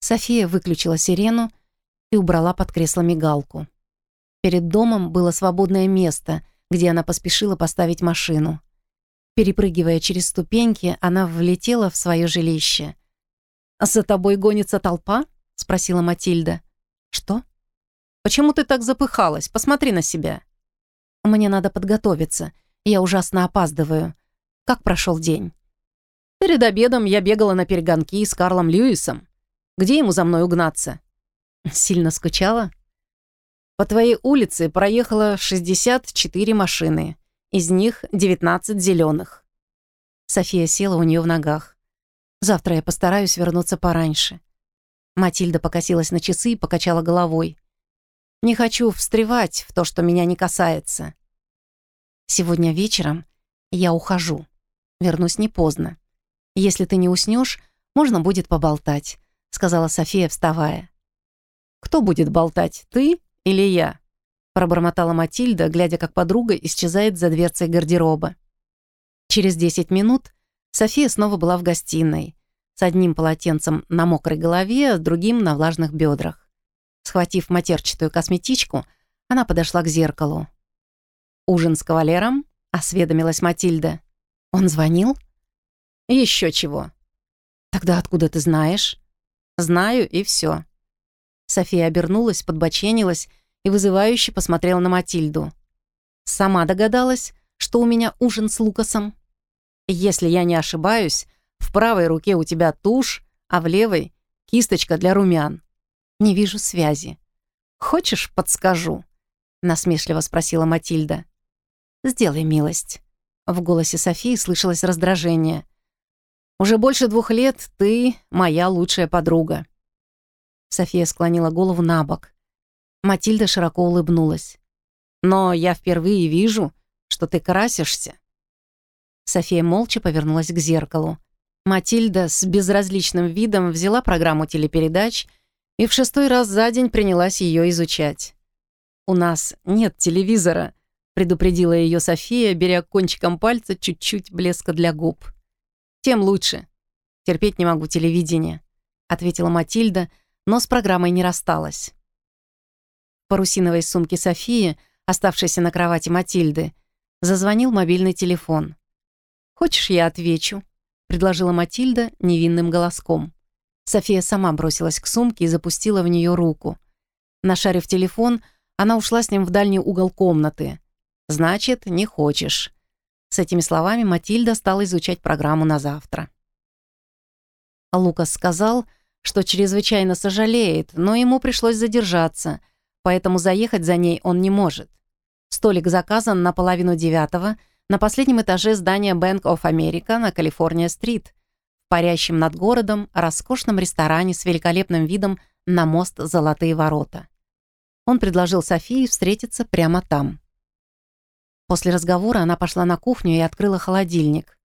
София выключила сирену и убрала под кресло мигалку. Перед домом было свободное место, где она поспешила поставить машину. Перепрыгивая через ступеньки, она влетела в свое жилище. «За тобой гонится толпа?» — спросила Матильда. «Что? Почему ты так запыхалась? Посмотри на себя». «Мне надо подготовиться. Я ужасно опаздываю. Как прошел день?» «Перед обедом я бегала на перегонки с Карлом Льюисом. Где ему за мной угнаться?» «Сильно скучала?» «По твоей улице проехало 64 машины. Из них 19 зеленых. София села у нее в ногах. «Завтра я постараюсь вернуться пораньше». Матильда покосилась на часы и покачала головой. «Не хочу встревать в то, что меня не касается. Сегодня вечером я ухожу. Вернусь не поздно. Если ты не уснешь, можно будет поболтать», — сказала София, вставая. «Кто будет болтать, ты или я?» пробормотала Матильда, глядя, как подруга исчезает за дверцей гардероба. Через 10 минут София снова была в гостиной, с одним полотенцем на мокрой голове, с другим на влажных бедрах. Схватив матерчатую косметичку, она подошла к зеркалу. «Ужин с кавалером?» — осведомилась Матильда. «Он звонил?» «Еще чего». «Тогда откуда ты знаешь?» «Знаю, и все. София обернулась, подбоченилась и вызывающе посмотрела на Матильду. «Сама догадалась, что у меня ужин с Лукасом. Если я не ошибаюсь, в правой руке у тебя тушь, а в левой — кисточка для румян. Не вижу связи. Хочешь, подскажу?» — насмешливо спросила Матильда. «Сделай милость». В голосе Софии слышалось раздражение. «Уже больше двух лет ты моя лучшая подруга». София склонила голову на бок. Матильда широко улыбнулась. «Но я впервые вижу, что ты красишься». София молча повернулась к зеркалу. Матильда с безразличным видом взяла программу телепередач и в шестой раз за день принялась ее изучать. «У нас нет телевизора», — предупредила ее София, беря кончиком пальца чуть-чуть блеска для губ. «Тем лучше. Терпеть не могу телевидение», — ответила Матильда, но с программой не рассталась парусиновой сумке Софии, оставшейся на кровати Матильды, зазвонил мобильный телефон. «Хочешь, я отвечу?» — предложила Матильда невинным голоском. София сама бросилась к сумке и запустила в нее руку. Нашарив телефон, она ушла с ним в дальний угол комнаты. «Значит, не хочешь». С этими словами Матильда стала изучать программу на завтра. Лукас сказал, что чрезвычайно сожалеет, но ему пришлось задержаться — поэтому заехать за ней он не может. Столик заказан на половину девятого на последнем этаже здания Bank of America на Калифорния-стрит, в парящем над городом роскошном ресторане с великолепным видом на мост «Золотые ворота». Он предложил Софии встретиться прямо там. После разговора она пошла на кухню и открыла холодильник.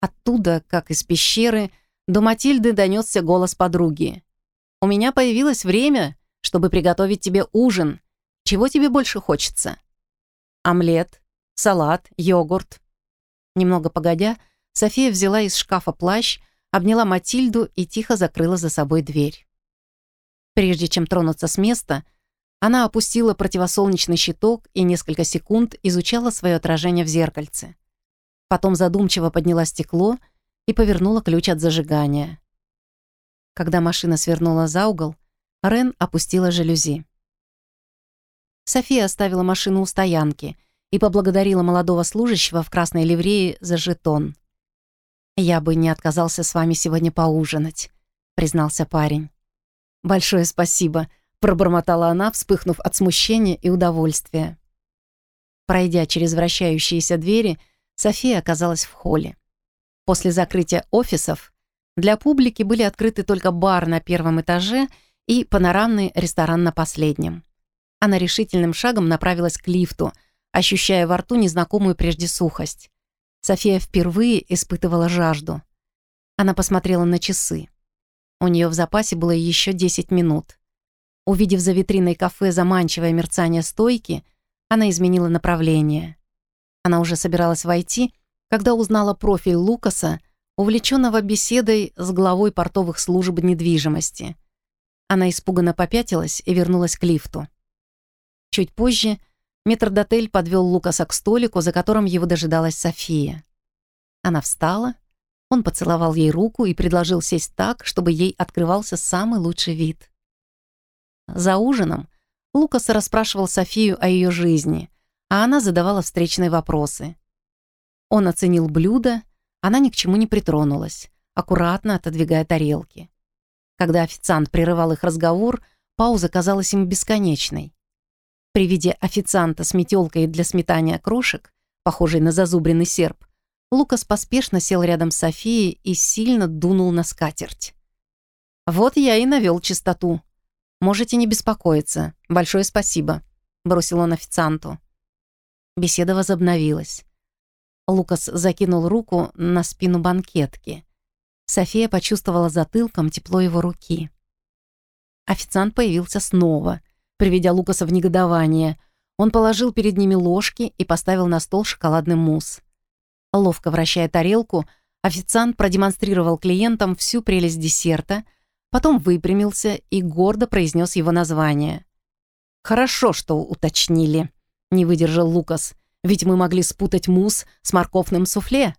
Оттуда, как из пещеры, до Матильды донесся голос подруги. «У меня появилось время чтобы приготовить тебе ужин. Чего тебе больше хочется? Омлет, салат, йогурт. Немного погодя, София взяла из шкафа плащ, обняла Матильду и тихо закрыла за собой дверь. Прежде чем тронуться с места, она опустила противосолнечный щиток и несколько секунд изучала свое отражение в зеркальце. Потом задумчиво подняла стекло и повернула ключ от зажигания. Когда машина свернула за угол, Рен опустила жалюзи. София оставила машину у стоянки и поблагодарила молодого служащего в красной ливрее за жетон. «Я бы не отказался с вами сегодня поужинать», — признался парень. «Большое спасибо», — пробормотала она, вспыхнув от смущения и удовольствия. Пройдя через вращающиеся двери, София оказалась в холле. После закрытия офисов для публики были открыты только бар на первом этаже — и панорамный ресторан на последнем. Она решительным шагом направилась к лифту, ощущая во рту незнакомую прежде сухость. София впервые испытывала жажду. Она посмотрела на часы. У нее в запасе было еще 10 минут. Увидев за витриной кафе заманчивое мерцание стойки, она изменила направление. Она уже собиралась войти, когда узнала профиль Лукаса, увлеченного беседой с главой портовых служб недвижимости. Она испуганно попятилась и вернулась к лифту. Чуть позже метрдотель подвел Лукаса к столику, за которым его дожидалась София. Она встала, он поцеловал ей руку и предложил сесть так, чтобы ей открывался самый лучший вид. За ужином Лукас расспрашивал Софию о ее жизни, а она задавала встречные вопросы. Он оценил блюдо, она ни к чему не притронулась, аккуратно отодвигая тарелки. Когда официант прерывал их разговор, пауза казалась им бесконечной. При виде официанта с метелкой для сметания крошек, похожей на зазубренный серп, Лукас поспешно сел рядом с Софией и сильно дунул на скатерть. «Вот я и навел чистоту. Можете не беспокоиться. Большое спасибо», — бросил он официанту. Беседа возобновилась. Лукас закинул руку на спину банкетки. София почувствовала затылком тепло его руки. Официант появился снова, приведя Лукаса в негодование. Он положил перед ними ложки и поставил на стол шоколадный мусс. Ловко вращая тарелку, официант продемонстрировал клиентам всю прелесть десерта, потом выпрямился и гордо произнес его название. «Хорошо, что уточнили», — не выдержал Лукас, «ведь мы могли спутать мусс с морковным суфле».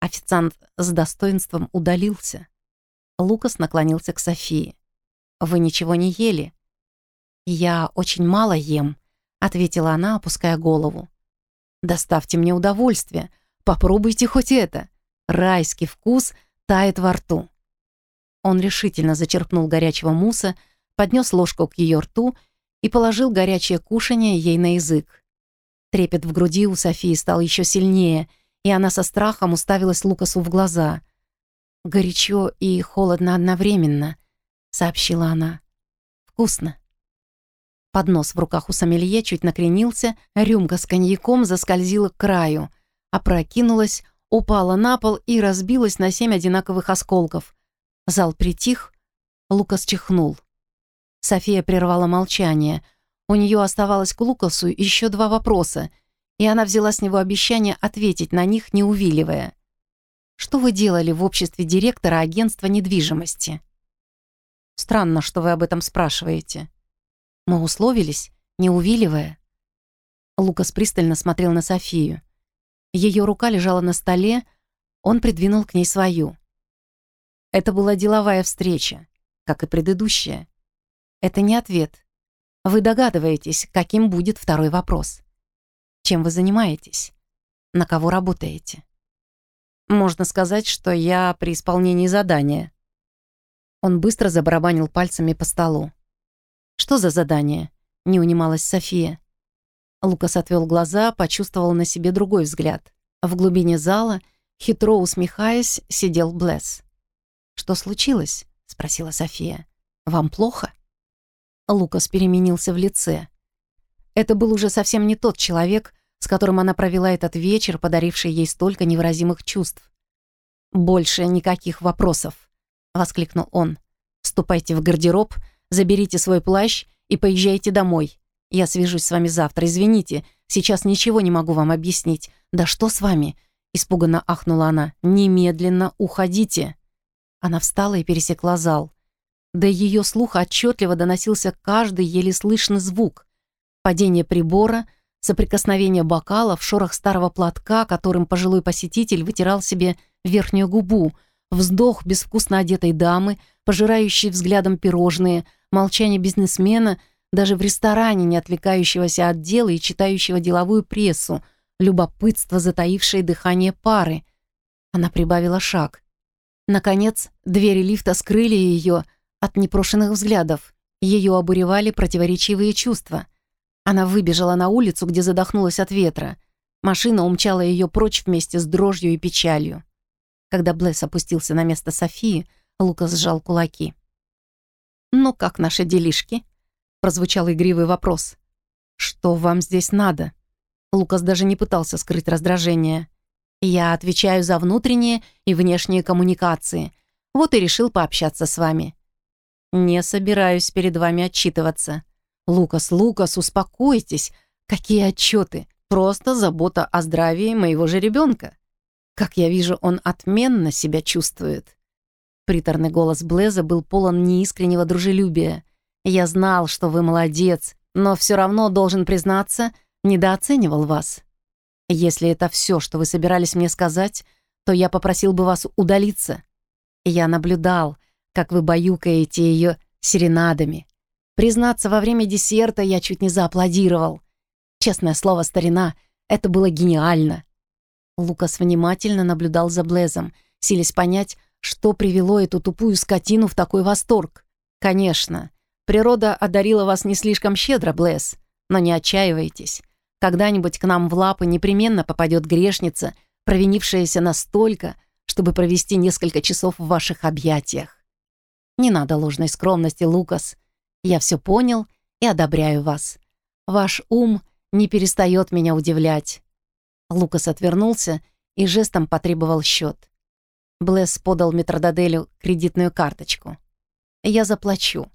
Официант с достоинством удалился. Лукас наклонился к Софии. «Вы ничего не ели?» «Я очень мало ем», — ответила она, опуская голову. «Доставьте мне удовольствие. Попробуйте хоть это. Райский вкус тает во рту». Он решительно зачерпнул горячего муса, поднес ложку к ее рту и положил горячее кушанье ей на язык. Трепет в груди у Софии стал еще сильнее, и она со страхом уставилась Лукасу в глаза. «Горячо и холодно одновременно», — сообщила она. «Вкусно». Поднос в руках у сомелье чуть накренился, рюмка с коньяком заскользила к краю, опрокинулась, упала на пол и разбилась на семь одинаковых осколков. Зал притих, Лукас чихнул. София прервала молчание. У нее оставалось к Лукасу еще два вопроса — и она взяла с него обещание ответить на них, не увиливая. «Что вы делали в обществе директора агентства недвижимости?» «Странно, что вы об этом спрашиваете». «Мы условились, не увиливая». Лукас пристально смотрел на Софию. Ее рука лежала на столе, он придвинул к ней свою. Это была деловая встреча, как и предыдущая. Это не ответ. Вы догадываетесь, каким будет второй вопрос. Чем вы занимаетесь? На кого работаете? Можно сказать, что я при исполнении задания. Он быстро забарабанил пальцами по столу. Что за задание? Не унималась София. Лукас отвел глаза, почувствовал на себе другой взгляд. В глубине зала, хитро усмехаясь, сидел Блесс. «Что случилось?» — спросила София. «Вам плохо?» Лукас переменился в лице. Это был уже совсем не тот человек, с которым она провела этот вечер, подаривший ей столько невыразимых чувств. «Больше никаких вопросов», — воскликнул он. «Ступайте в гардероб, заберите свой плащ и поезжайте домой. Я свяжусь с вами завтра. Извините, сейчас ничего не могу вам объяснить. Да что с вами?» Испуганно ахнула она. «Немедленно уходите!» Она встала и пересекла зал. До ее слуха отчетливо доносился каждый еле слышный звук. Падение прибора — соприкосновение бокалов, шорох старого платка, которым пожилой посетитель вытирал себе верхнюю губу, вздох безвкусно одетой дамы, пожирающей взглядом пирожные, молчание бизнесмена, даже в ресторане, не отвлекающегося от дела и читающего деловую прессу, любопытство, затаившее дыхание пары. Она прибавила шаг. Наконец, двери лифта скрыли ее от непрошенных взглядов. Ее обуревали противоречивые чувства — она выбежала на улицу, где задохнулась от ветра. Машина умчала ее прочь вместе с дрожью и печалью. Когда Блесс опустился на место Софии, Лукас сжал кулаки. «Ну как наши делишки?» — прозвучал игривый вопрос. «Что вам здесь надо?» Лукас даже не пытался скрыть раздражение. «Я отвечаю за внутренние и внешние коммуникации. Вот и решил пообщаться с вами». «Не собираюсь перед вами отчитываться. «Лукас, Лукас, успокойтесь! Какие отчеты! Просто забота о здравии моего же ребенка!» Как я вижу, он отменно себя чувствует. Приторный голос Блеза был полон неискреннего дружелюбия. «Я знал, что вы молодец, но все равно, должен признаться, недооценивал вас. Если это все, что вы собирались мне сказать, то я попросил бы вас удалиться. Я наблюдал, как вы баюкаете ее серенадами. Признаться, во время десерта я чуть не зааплодировал. Честное слово, старина, это было гениально». Лукас внимательно наблюдал за Блезом, силясь понять, что привело эту тупую скотину в такой восторг? Конечно, природа одарила вас не слишком щедро, Блесс, но не отчаивайтесь. Когда-нибудь к нам в лапы непременно попадет грешница, провинившаяся настолько, чтобы провести несколько часов в ваших объятиях. Не надо ложной скромности, Лукас. Я все понял и одобряю вас. Ваш ум не перестает меня удивлять. Лукас отвернулся и жестом потребовал счет. Блесс подал метрододелю кредитную карточку. «Я заплачу».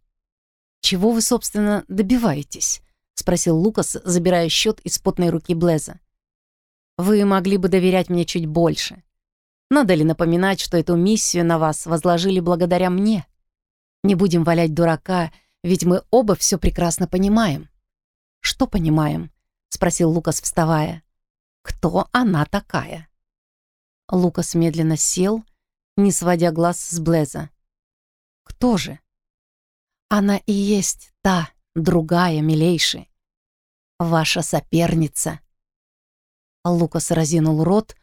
«Чего вы, собственно, добиваетесь?» — спросил Лукас, забирая счет из потной руки Блеза. «Вы могли бы доверять мне чуть больше. Надо ли напоминать, что эту миссию на вас возложили благодаря мне? Не будем валять дурака, ведь мы оба все прекрасно понимаем». «Что понимаем?» — спросил Лукас, вставая. «Кто она такая?» Лукас медленно сел не сводя глаз с Блеза. «Кто же?» «Она и есть та, другая, милейший. Ваша соперница». Лукас разинул рот,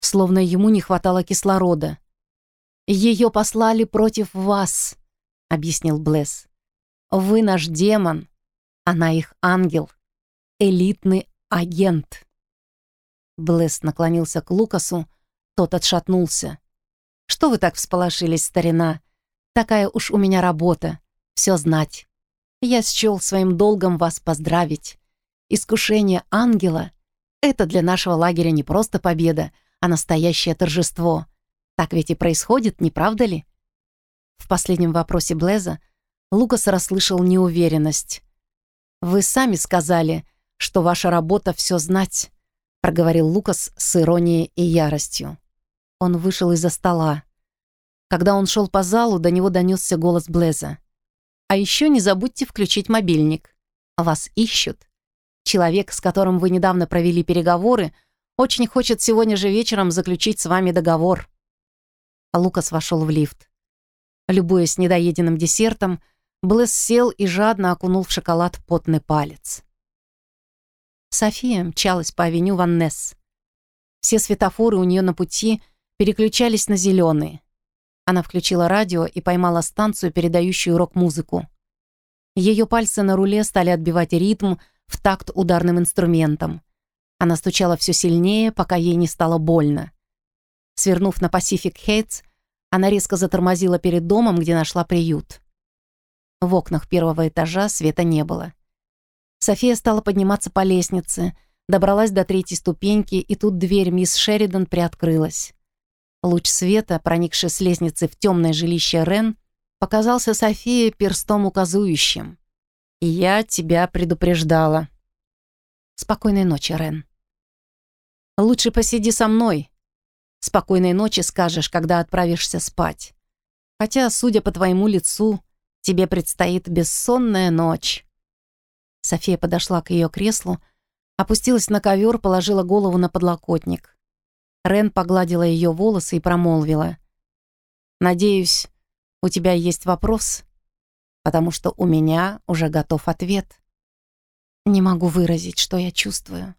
словно ему не хватало кислорода. «Ее послали против вас», — объяснил Блесс. «Вы наш демон, она их ангел, элитный агент». Блесс наклонился к Лукасу, тот отшатнулся. Что вы так всполошились, старина? Такая уж у меня работа. Все знать. Я счел своим долгом вас поздравить. Искушение ангела — это для нашего лагеря не просто победа, а настоящее торжество. Так ведь и происходит, не правда ли? В последнем вопросе Блеза Лукас расслышал неуверенность. «Вы сами сказали, что ваша работа — все знать», — проговорил Лукас с иронией и яростью. Он вышел из-за стола. Когда он шел по залу, до него донесся голос Блеза. «А еще не забудьте включить мобильник. Вас ищут. Человек, с которым вы недавно провели переговоры, очень хочет сегодня же вечером заключить с вами договор». Лукас вошел в лифт. Любуясь недоеденным десертом, Блэс сел и жадно окунул в шоколад потный палец. София мчалась по авеню Ваннес. Все светофоры у нее на пути переключались на зеленые. Она включила радио и поймала станцию, передающую рок-музыку. Ее пальцы на руле стали отбивать ритм в такт ударным инструментом. Она стучала все сильнее, пока ей не стало больно. Свернув на Pacific Heights, она резко затормозила перед домом, где нашла приют. В окнах первого этажа света не было. София стала подниматься по лестнице, добралась до третьей ступеньки, и тут дверь мисс Шеридан приоткрылась. Луч света, проникший с лестницы в темное жилище Рен, показался Софии перстом указующим. «Я тебя предупреждала». «Спокойной ночи, Рен». «Лучше посиди со мной. Спокойной ночи скажешь, когда отправишься спать. Хотя, судя по твоему лицу, тебе предстоит бессонная ночь». София подошла к ее креслу, опустилась на ковер, положила голову на подлокотник. Рен погладила ее волосы и промолвила. «Надеюсь, у тебя есть вопрос, потому что у меня уже готов ответ. Не могу выразить, что я чувствую».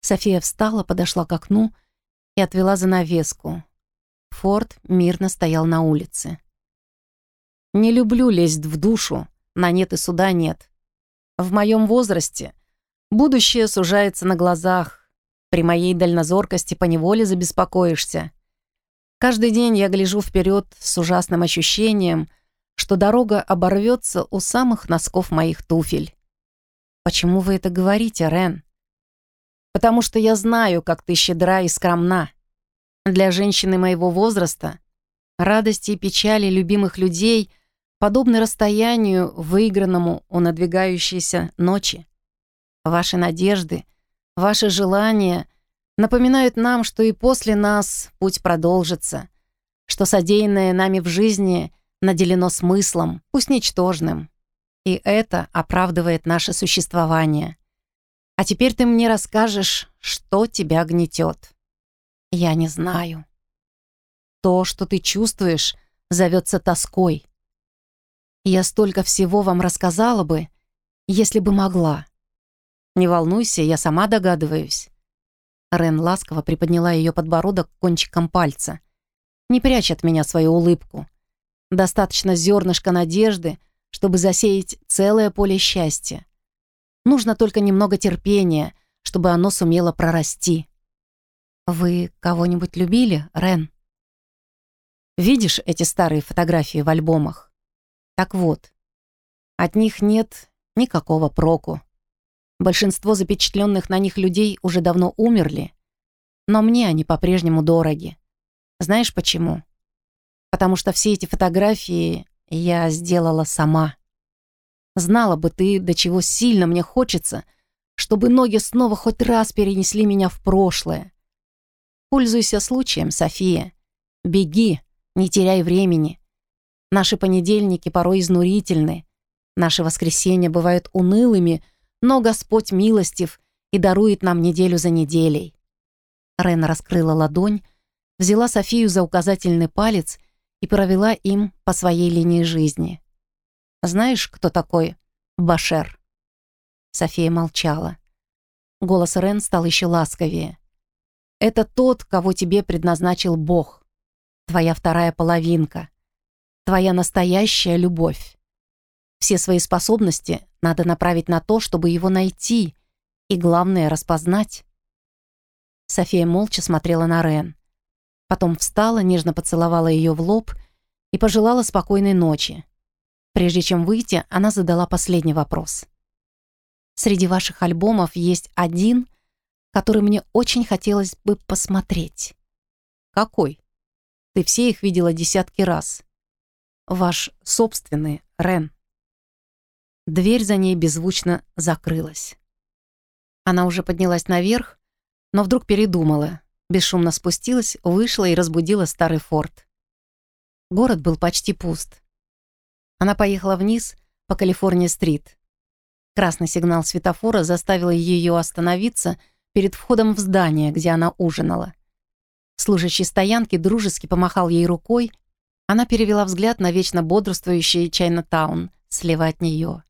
София встала, подошла к окну и отвела занавеску. Форд мирно стоял на улице. «Не люблю лезть в душу, на нет и суда нет. В моем возрасте будущее сужается на глазах, при моей дальнозоркости поневоле забеспокоишься. Каждый день я гляжу вперед с ужасным ощущением, что дорога оборвется у самых носков моих туфель. Почему вы это говорите, Рен? Потому что я знаю, как ты щедра и скромна. Для женщины моего возраста радости и печали любимых людей подобны расстоянию, выигранному у надвигающейся ночи. Ваши надежды — Ваши желания напоминают нам, что и после нас путь продолжится, что содеянное нами в жизни наделено смыслом, пусть ничтожным. И это оправдывает наше существование. А теперь ты мне расскажешь, что тебя гнетет. Я не знаю. То, что ты чувствуешь, зовется тоской. Я столько всего вам рассказала бы, если бы могла. Не волнуйся, я сама догадываюсь. Рен ласково приподняла ее подбородок кончиком пальца. Не прячь от меня свою улыбку. Достаточно зернышка надежды, чтобы засеять целое поле счастья. Нужно только немного терпения, чтобы оно сумело прорасти. Вы кого-нибудь любили, Рен? Видишь эти старые фотографии в альбомах? Так вот, от них нет никакого проку. Большинство запечатленных на них людей уже давно умерли, но мне они по-прежнему дороги. Знаешь почему? Потому что все эти фотографии я сделала сама. Знала бы ты, до чего сильно мне хочется, чтобы ноги снова хоть раз перенесли меня в прошлое. Пользуйся случаем, София. Беги, не теряй времени. Наши понедельники порой изнурительны. Наши воскресенья бывают унылыми, но Господь милостив и дарует нам неделю за неделей. Рен раскрыла ладонь, взяла Софию за указательный палец и провела им по своей линии жизни. «Знаешь, кто такой Башер?» София молчала. Голос Рен стал еще ласковее. «Это тот, кого тебе предназначил Бог твоя вторая половинка, твоя настоящая любовь. Все свои способности надо направить на то, чтобы его найти и, главное, распознать. София молча смотрела на Рен. Потом встала, нежно поцеловала ее в лоб и пожелала спокойной ночи. Прежде чем выйти, она задала последний вопрос. «Среди ваших альбомов есть один, который мне очень хотелось бы посмотреть». «Какой?» Ты все их видела десятки раз. Ваш собственный, Рен. Дверь за ней беззвучно закрылась. Она уже поднялась наверх, но вдруг передумала, бесшумно спустилась, вышла и разбудила старый форт. Город был почти пуст. Она поехала вниз по Калифорния-стрит. Красный сигнал светофора заставил ее остановиться перед входом в здание, где она ужинала. Служащий стоянки дружески помахал ей рукой. Она перевела взгляд на вечно бодрствующий Чайна-таун слева от нее.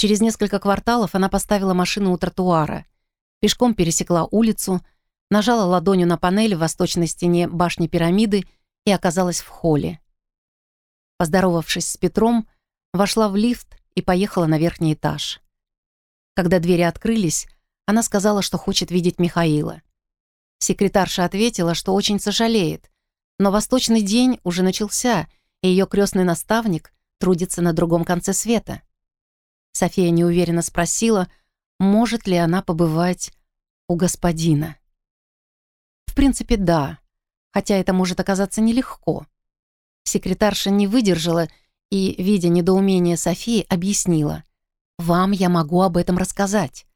Через несколько кварталов она поставила машину у тротуара, пешком пересекла улицу, нажала ладонью на панель в восточной стене башни пирамиды и оказалась в холле. Поздоровавшись с Петром, вошла в лифт и поехала на верхний этаж. Когда двери открылись, она сказала, что хочет видеть Михаила. Секретарша ответила, что очень сожалеет, но восточный день уже начался, и ее крестный наставник трудится на другом конце света. София неуверенно спросила, может ли она побывать у господина. В принципе, да, хотя это может оказаться нелегко. Секретарша не выдержала и, видя недоумение Софии, объяснила. «Вам я могу об этом рассказать.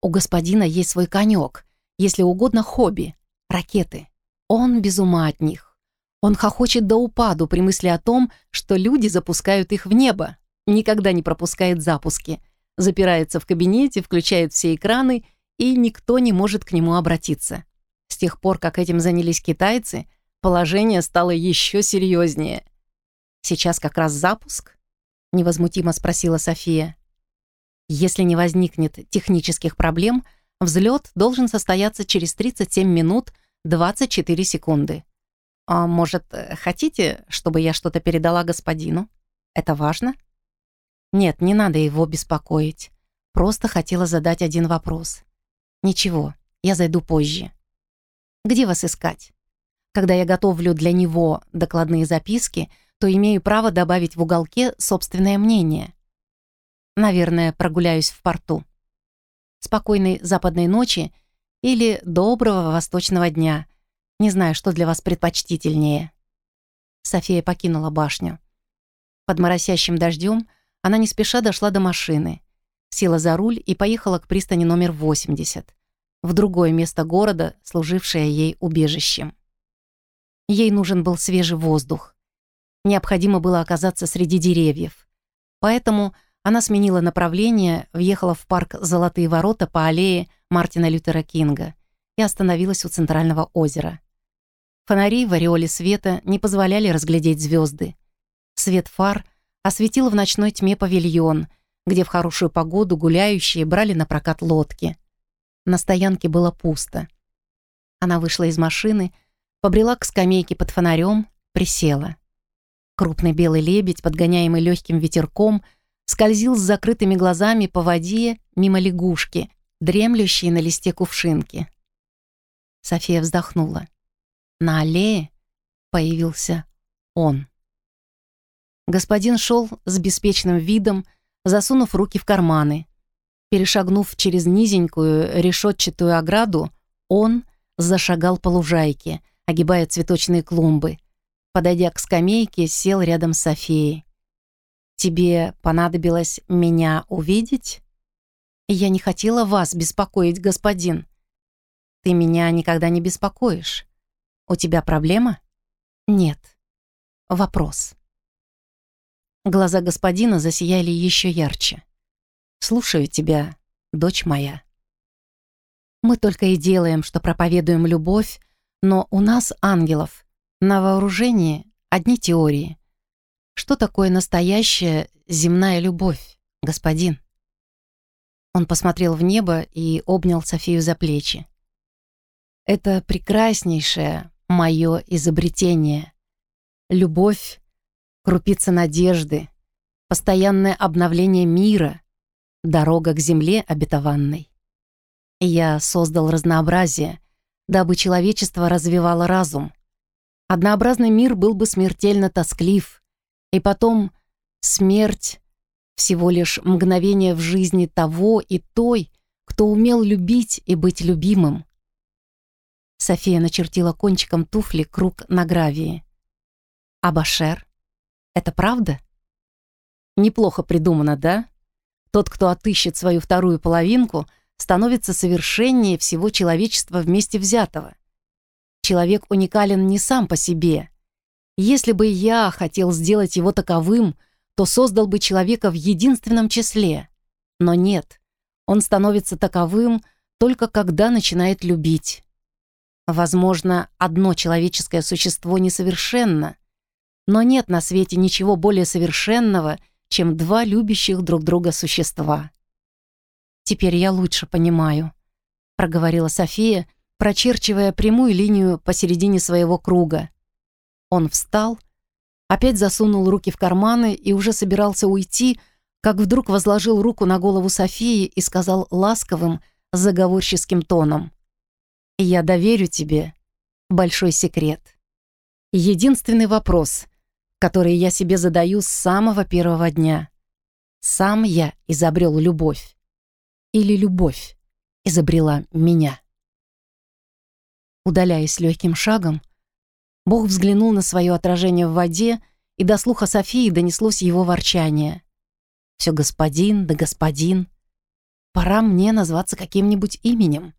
У господина есть свой конек, если угодно, хобби — ракеты. Он без ума от них. Он хохочет до упаду при мысли о том, что люди запускают их в небо, никогда не пропускает запуски, запирается в кабинете, включает все экраны, и никто не может к нему обратиться. С тех пор, как этим занялись китайцы, положение стало еще серьезнее. «Сейчас как раз запуск?» — невозмутимо спросила София. «Если не возникнет технических проблем — Взлет должен состояться через 37 минут 24 секунды. А может, хотите, чтобы я что-то передала господину? Это важно? Нет, не надо его беспокоить. Просто хотела задать один вопрос. Ничего, я зайду позже. Где вас искать? Когда я готовлю для него докладные записки, то имею право добавить в уголке собственное мнение. Наверное, прогуляюсь в порту спокойной западной ночи или доброго восточного дня. Не знаю, что для вас предпочтительнее». София покинула башню. Под моросящим дождем она не спеша дошла до машины, села за руль и поехала к пристани номер 80. в другое место города, служившее ей убежищем. Ей нужен был свежий воздух. Необходимо было оказаться среди деревьев. Поэтому она сменила направление, въехала в парк «Золотые ворота» по аллее Мартина Лютера Кинга и остановилась у центрального озера. Фонари в ореоле света не позволяли разглядеть звезды. Свет фар осветил в ночной тьме павильон, где в хорошую погоду гуляющие брали на прокат лодки. На стоянке было пусто. Она вышла из машины, побрела к скамейке под фонарем, присела. Крупный белый лебедь, подгоняемый легким ветерком, скользил с закрытыми глазами по воде мимо лягушки, дремлющей на листе кувшинки. София вздохнула. На аллее появился он. Господин шел с беспечным видом, засунув руки в карманы. Перешагнув через низенькую решетчатую ограду, он зашагал по лужайке, огибая цветочные клумбы. Подойдя к скамейке, сел рядом с Софией. «Тебе понадобилось меня увидеть?» «Я не хотела вас беспокоить, господин». «Ты меня никогда не беспокоишь. У тебя проблема?» «Нет. Вопрос». Глаза господина засияли еще ярче. «Слушаю тебя, дочь моя». Мы только и делаем, что проповедуем любовь, но у нас, ангелов, на вооружении одни теории. Что такое настоящая земная любовь, господин? Он посмотрел в небо и обнял Софию за плечи. Это прекраснейшее мое изобретение. Любовь, крупица надежды, постоянное обновление мира, дорога к земле обетованной. Я создал разнообразие, дабы человечество развивало разум, Однообразный мир был бы смертельно тосклив. И потом смерть — всего лишь мгновение в жизни того и той, кто умел любить и быть любимым. София начертила кончиком туфли круг на гравии. «Абашер? Это правда?» «Неплохо придумано, да? Тот, кто отыщет свою вторую половинку, становится совершеннее всего человечества вместе взятого. Человек уникален не сам по себе. Если бы я хотел сделать его таковым, то создал бы человека в единственном числе. Но нет, он становится таковым только когда начинает любить. Возможно, одно человеческое существо несовершенно, но нет на свете ничего более совершенного, чем два любящих друг друга существа. «Теперь я лучше понимаю», — проговорила София, — прочерчивая прямую линию посередине своего круга. Он встал, опять засунул руки в карманы и уже собирался уйти, как вдруг возложил руку на голову Софии и сказал ласковым, заговорческим тоном. «Я доверю тебе большой секрет. Единственный вопрос, который я себе задаю с самого первого дня. Сам я изобрел любовь. Или любовь изобрела меня?» Удаляясь легким шагом, Бог взглянул на свое отражение в воде, и до слуха Софии донеслось его ворчание. «Все господин, да господин. Пора мне назваться каким-нибудь именем».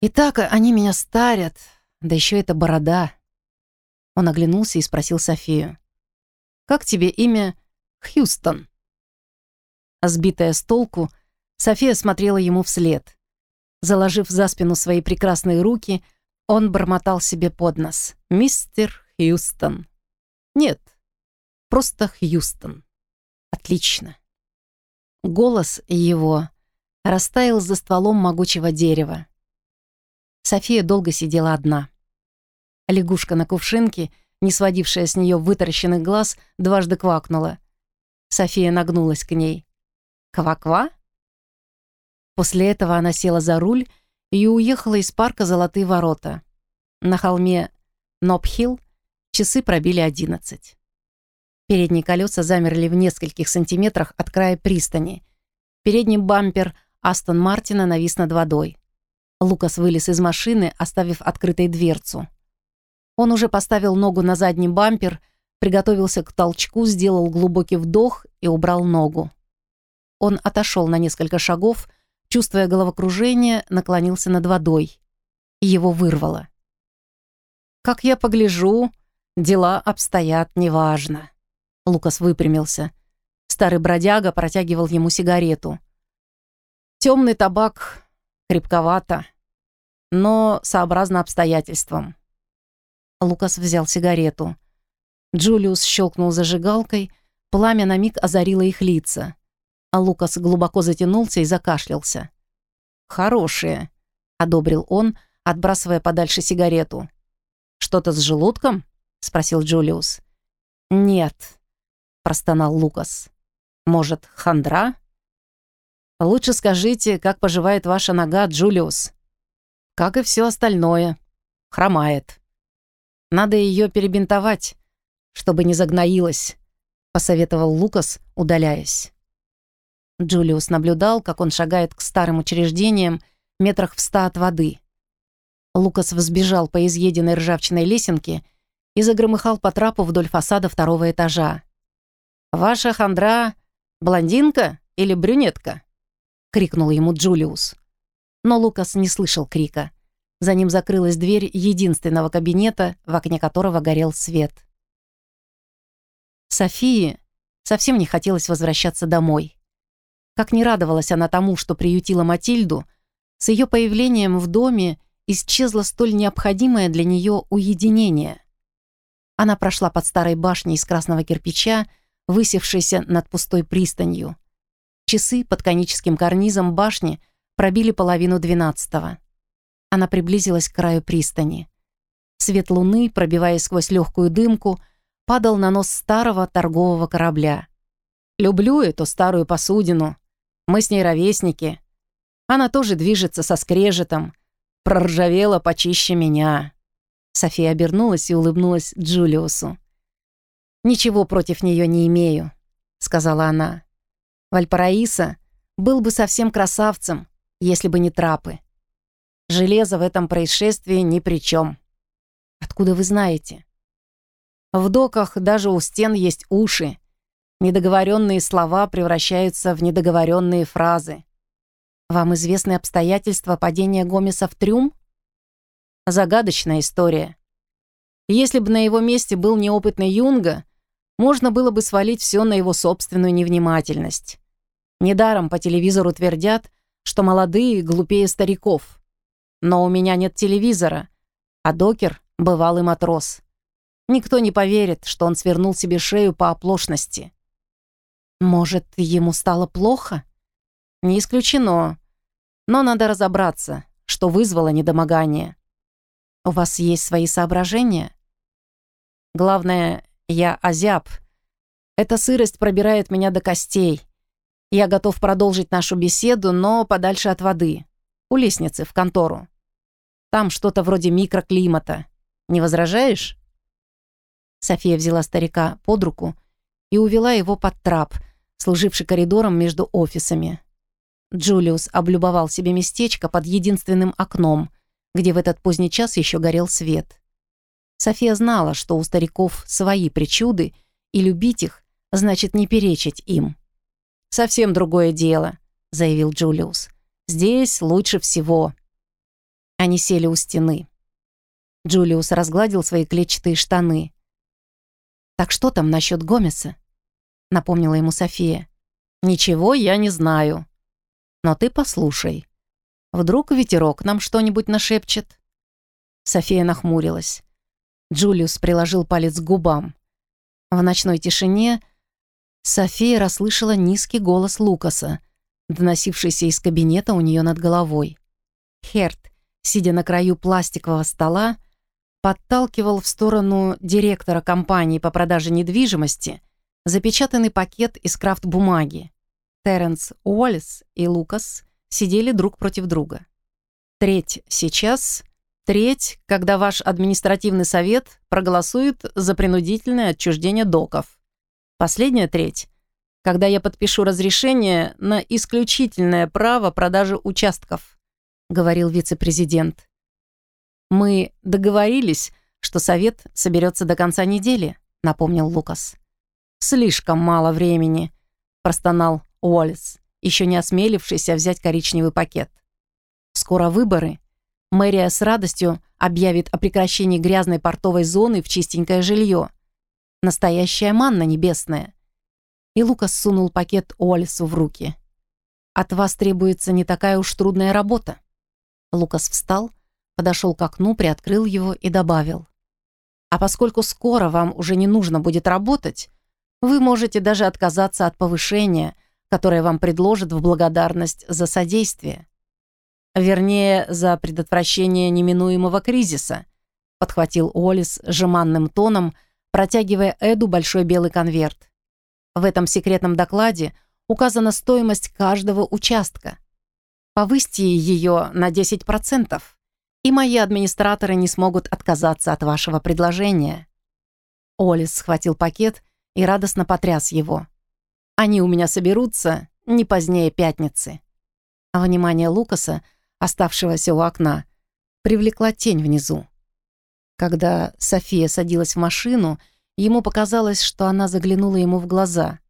«И так они меня старят, да еще это борода». Он оглянулся и спросил Софию. «Как тебе имя Хьюстон?» Сбитая с толку, София смотрела ему вслед. Заложив за спину свои прекрасные руки, он бормотал себе под нос. «Мистер Хьюстон». «Нет, просто Хьюстон». «Отлично». Голос его растаял за стволом могучего дерева. София долго сидела одна. Лягушка на кувшинке, не сводившая с нее вытаращенных глаз, дважды квакнула. София нагнулась к ней. «Ква-ква?» После этого она села за руль и уехала из парка «Золотые ворота». На холме Нопхилл часы пробили одиннадцать. Передние колеса замерли в нескольких сантиметрах от края пристани. Передний бампер Астон Мартина навис над водой. Лукас вылез из машины, оставив открытой дверцу. Он уже поставил ногу на задний бампер, приготовился к толчку, сделал глубокий вдох и убрал ногу. Он отошел на несколько шагов, чувствуя головокружение, наклонился над водой. Его вырвало. «Как я погляжу, дела обстоят неважно». Лукас выпрямился. Старый бродяга протягивал ему сигарету. Темный табак крепковато, но сообразно обстоятельствам. Лукас взял сигарету. Джулиус щелкнул зажигалкой, пламя на миг озарило их лица. А Лукас глубоко затянулся и закашлялся. «Хорошие», — одобрил он, отбрасывая подальше сигарету. «Что-то с желудком?» — спросил Джулиус. «Нет», — простонал Лукас. «Может, хандра?» «Лучше скажите, как поживает ваша нога, Джулиус?» «Как и все остальное. Хромает. Надо ее перебинтовать, чтобы не загноилась», — посоветовал Лукас, удаляясь. Джулиус наблюдал, как он шагает к старым учреждениям метрах в ста от воды. Лукас взбежал по изъеденной ржавчиной лесенке и загромыхал по трапу вдоль фасада второго этажа. «Ваша хандра блондинка или брюнетка?» — крикнул ему Джулиус. Но Лукас не слышал крика. За ним закрылась дверь единственного кабинета, в окне которого горел свет. Софии совсем не хотелось возвращаться домой. Как не радовалась она тому, что приютила Матильду, с ее появлением в доме исчезло столь необходимое для нее уединение. Она прошла под старой башней из красного кирпича, высевшейся над пустой пристанью. Часы под коническим карнизом башни пробили половину двенадцатого. Она приблизилась к краю пристани. Свет луны, пробиваясь сквозь легкую дымку, падал на нос старого торгового корабля. «Люблю эту старую посудину. Мы с ней ровесники. Она тоже движется со скрежетом. Проржавела почище меня». София обернулась и улыбнулась Джулиусу. «Ничего против нее не имею», — сказала она. «Вальпараиса был бы совсем красавцем, если бы не трапы. Железо в этом происшествии ни при чем. Откуда вы знаете? В доках даже у стен есть уши, Недоговоренные слова превращаются в недоговоренные фразы. Вам известны обстоятельства падения Гомеса в трюм? Загадочная история. Если бы на его месте был неопытный Юнга, можно было бы свалить все на его собственную невнимательность. Недаром по телевизору твердят, что молодые глупее стариков. Но у меня нет телевизора, а докер — бывалый матрос. Никто не поверит, что он свернул себе шею по оплошности. Может, ему стало плохо? Не исключено. Но надо разобраться, что вызвало недомогание. У вас есть свои соображения? Главное, я озяб. Эта сырость пробирает меня до костей. Я готов продолжить нашу беседу, но подальше от воды. У лестницы, в контору. Там что-то вроде микроклимата. Не возражаешь?» София взяла старика под руку и увела его под трап, служивший коридором между офисами. Джулиус облюбовал себе местечко под единственным окном, где в этот поздний час еще горел свет. София знала, что у стариков свои причуды, и любить их значит не перечить им. «Совсем другое дело», — заявил Джулиус. «Здесь лучше всего». Они сели у стены. Джулиус разгладил свои клетчатые штаны. «Так что там насчет Гомеса?» — напомнила ему София. «Ничего я не знаю. Но ты послушай. Вдруг ветерок нам что-нибудь нашепчет?» София нахмурилась. Джулиус приложил палец к губам. В ночной тишине София расслышала низкий голос Лукаса, доносившийся из кабинета у нее над головой. Херт, сидя на краю пластикового стола, подталкивал в сторону директора компании по продаже недвижимости запечатанный пакет из крафт-бумаги. Терренс Уоллес и Лукас сидели друг против друга. Треть сейчас, треть, когда ваш административный совет проголосует за принудительное отчуждение доков. Последняя треть, когда я подпишу разрешение на исключительное право продажи участков, говорил вице-президент. Мы договорились, что совет соберется до конца недели, напомнил Лукас. «Слишком мало времени», — простонал Уоллес. еще не осмелившийся взять коричневый пакет. Скоро выборы. Мэрия с радостью объявит о прекращении грязной портовой зоны в чистенькое жилье. Настоящая манна небесная. И Лукас сунул пакет Уоллесу в руки. «От вас требуется не такая уж трудная работа». Лукас встал, подошел к окну, приоткрыл его и добавил. «А поскольку скоро вам уже не нужно будет работать, вы можете даже отказаться от повышения, которое вам предложат в благодарность за содействие. Вернее, за предотвращение неминуемого кризиса», подхватил Олис жеманным тоном, протягивая Эду большой белый конверт. В этом секретном докладе указана стоимость каждого участка. Повысьте ее на 10%, и мои администраторы не смогут отказаться от вашего предложения. Олис схватил пакет и радостно потряс его. Они у меня соберутся не позднее пятницы. А внимание Лукаса — оставшегося у окна, привлекла тень внизу. Когда София садилась в машину, ему показалось, что она заглянула ему в глаза.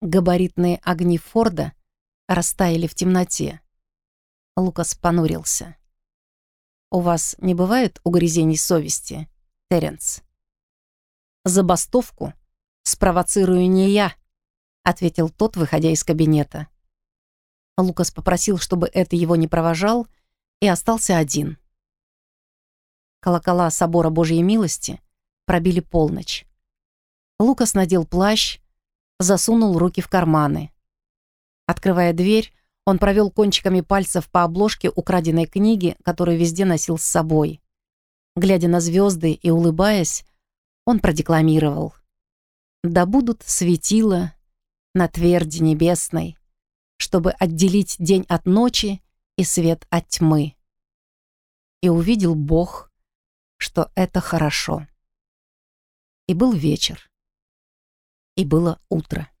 Габаритные огни Форда растаяли в темноте. Лукас понурился. «У вас не бывает угрызений совести, Теренс?» «Забастовку спровоцирую не я», — ответил тот, выходя из кабинета. Лукас попросил, чтобы это его не провожал, и остался один. Колокола собора Божьей милости пробили полночь. Лукас надел плащ, засунул руки в карманы. Открывая дверь, он провел кончиками пальцев по обложке украденной книги, которую везде носил с собой. Глядя на звезды и улыбаясь, он продекламировал. «Да будут светила на тверди небесной, чтобы отделить день от ночи и свет от тьмы. И увидел Бог, что это хорошо. И был вечер, и было утро.